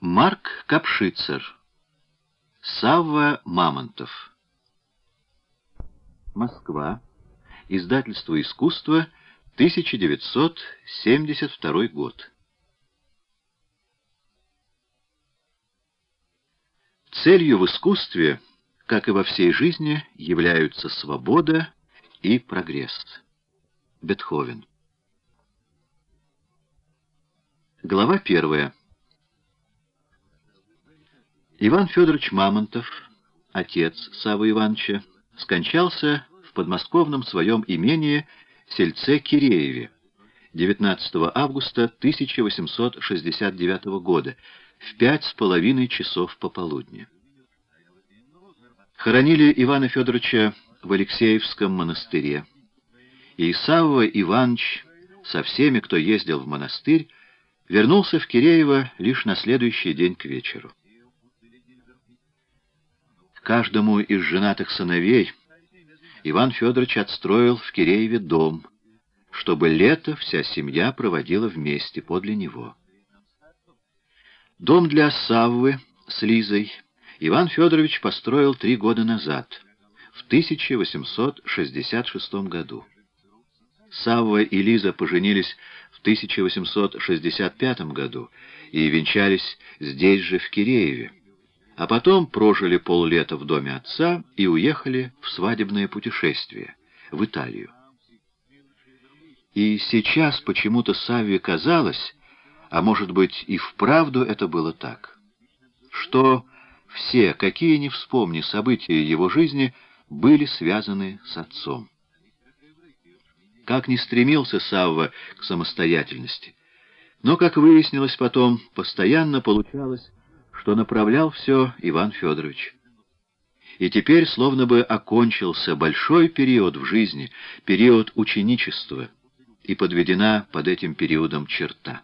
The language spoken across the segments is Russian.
Марк Капшицер. Савва Мамонтов. Москва. Издательство «Искусство», 1972 год. Целью в искусстве, как и во всей жизни, являются свобода и прогресс. Бетховен. Глава первая. Иван Федорович Мамонтов, отец Савы Ивановича, скончался в подмосковном своем имении сельце Кирееве 19 августа 1869 года в пять с половиной часов пополудни. Хоронили Ивана Федоровича в Алексеевском монастыре, и Савва Иванович со всеми, кто ездил в монастырь, вернулся в Киреево лишь на следующий день к вечеру. Каждому из женатых сыновей Иван Федорович отстроил в Кирееве дом, чтобы лето вся семья проводила вместе подле него. Дом для Саввы с Лизой Иван Федорович построил три года назад, в 1866 году. Савва и Лиза поженились в 1865 году и венчались здесь же, в Кирееве а потом прожили поллета в доме отца и уехали в свадебное путешествие, в Италию. И сейчас почему-то Савве казалось, а может быть и вправду это было так, что все, какие ни вспомни события его жизни, были связаны с отцом. Как ни стремился Савва к самостоятельности, но, как выяснилось потом, постоянно получалось, что направлял все Иван Федорович. И теперь словно бы окончился большой период в жизни, период ученичества, и подведена под этим периодом черта.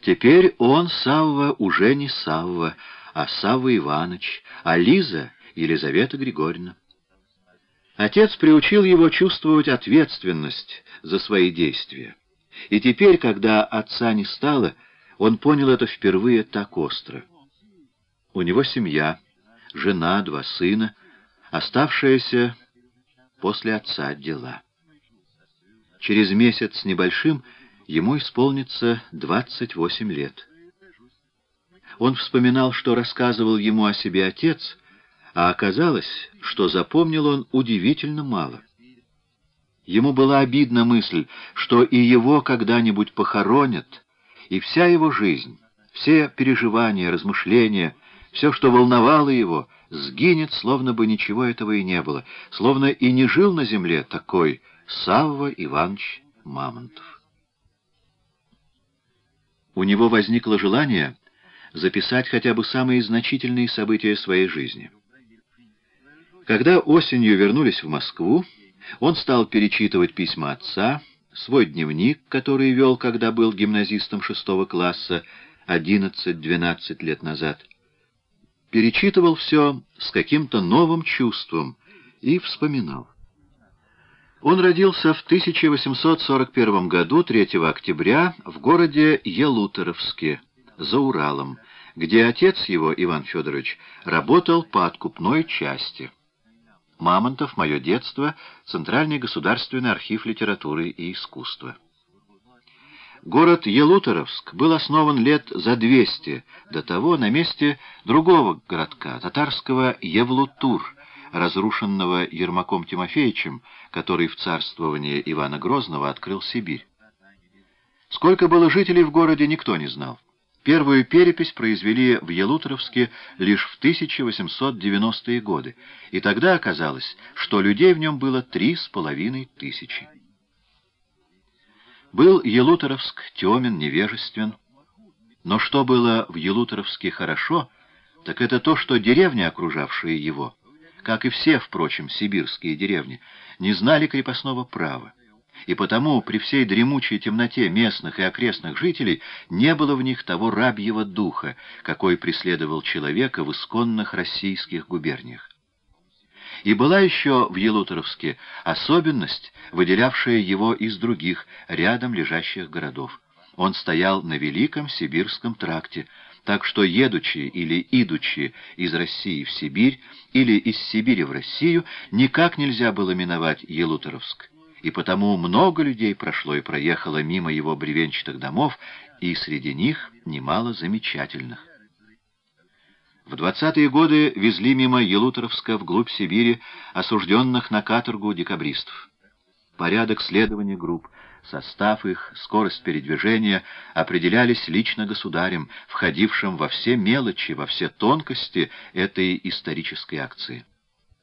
Теперь он, Савва, уже не Савва, а Савва Иванович, а Лиза — Елизавета Григорьевна. Отец приучил его чувствовать ответственность за свои действия. И теперь, когда отца не стало, — он понял это впервые так остро. У него семья, жена, два сына, оставшиеся после отца дела. Через месяц с небольшим ему исполнится 28 лет. Он вспоминал, что рассказывал ему о себе отец, а оказалось, что запомнил он удивительно мало. Ему была обидна мысль, что и его когда-нибудь похоронят, и вся его жизнь, все переживания, размышления, все, что волновало его, сгинет, словно бы ничего этого и не было, словно и не жил на земле такой Савва Иванович Мамонтов. У него возникло желание записать хотя бы самые значительные события своей жизни. Когда осенью вернулись в Москву, он стал перечитывать письма отца, свой дневник, который вел, когда был гимназистом шестого класса, 11-12 лет назад. Перечитывал все с каким-то новым чувством и вспоминал. Он родился в 1841 году, 3 октября, в городе Елуторовске, за Уралом, где отец его, Иван Федорович, работал по откупной части. Мамонтов, «Мое детство», Центральный государственный архив литературы и искусства. Город Елуторовск был основан лет за 200 до того на месте другого городка, татарского Евлутур, разрушенного Ермаком Тимофеевичем, который в царствовании Ивана Грозного открыл Сибирь. Сколько было жителей в городе, никто не знал. Первую перепись произвели в Елуторовске лишь в 1890-е годы, и тогда оказалось, что людей в нем было три с половиной тысячи. Был Елуторовск темен, невежествен, но что было в Елуторовске хорошо, так это то, что деревни, окружавшие его, как и все, впрочем, сибирские деревни, не знали крепостного права и потому при всей дремучей темноте местных и окрестных жителей не было в них того рабьего духа, какой преследовал человека в исконных российских губерниях. И была еще в Елуторовске особенность, выделявшая его из других, рядом лежащих городов. он стоял на Великом Сибирском тракте, так что, едучи или идучи из России в Сибирь или из Сибири в Россию, никак нельзя было миновать Елуторовск. И потому много людей прошло и проехало мимо его бревенчатых домов, и среди них немало замечательных. В двадцатые годы везли мимо Елуторовска вглубь Сибири осужденных на каторгу декабристов. Порядок следования групп, состав их, скорость передвижения определялись лично государем, входившим во все мелочи, во все тонкости этой исторической акции.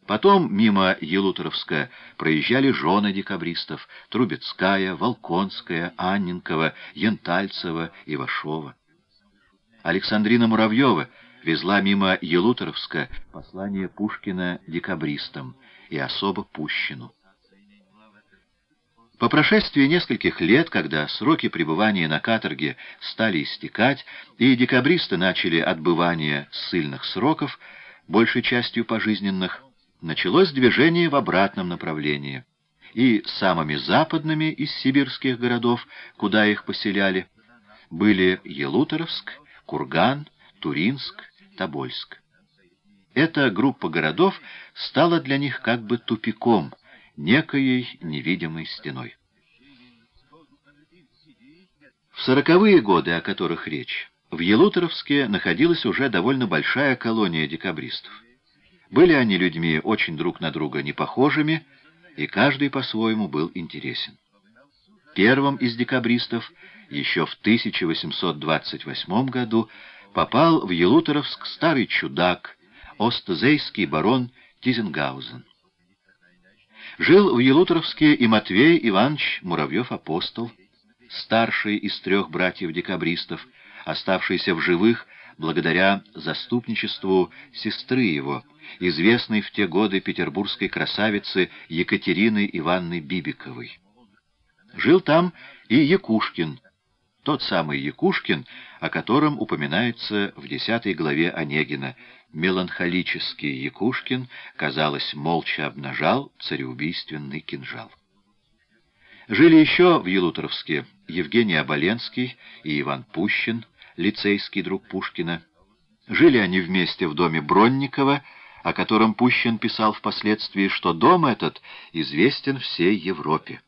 Потом мимо Елуторовска проезжали жены декабристов — Трубецкая, Волконская, Анненкова, Янтальцева, Ивашова. Александрина Муравьева везла мимо Елуторовска послание Пушкина декабристам и особо Пущину. По прошествии нескольких лет, когда сроки пребывания на каторге стали истекать, и декабристы начали отбывание ссыльных сроков, большей частью пожизненных, началось движение в обратном направлении. И самыми западными из сибирских городов, куда их поселяли, были Елуторовск, Курган, Туринск, Тобольск. Эта группа городов стала для них как бы тупиком – некоей невидимой стеной. В сороковые годы, о которых речь, в Елуторовске находилась уже довольно большая колония декабристов. Были они людьми очень друг на друга непохожими, и каждый по-своему был интересен. Первым из декабристов еще в 1828 году попал в Елуторовск старый чудак, остзейский барон Тизенгаузен. Жил в Елуторовске и Матвей Иванович Муравьев-апостол, старший из трех братьев-декабристов, оставшийся в живых благодаря заступничеству сестры его, известной в те годы петербургской красавицы Екатерины Ивановны Бибиковой. Жил там и Якушкин, тот самый Якушкин, о котором упоминается в десятой главе Онегина. Меланхолический Якушкин, казалось, молча обнажал цареубийственный кинжал. Жили еще в Елуторовске Евгений Оболенский и Иван Пущин, лицейский друг Пушкина. Жили они вместе в доме Бронникова, о котором Пущин писал впоследствии, что дом этот известен всей Европе.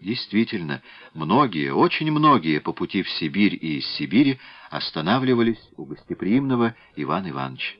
Действительно, многие, очень многие по пути в Сибирь и из Сибири останавливались у гостеприимного Ивана Ивановича.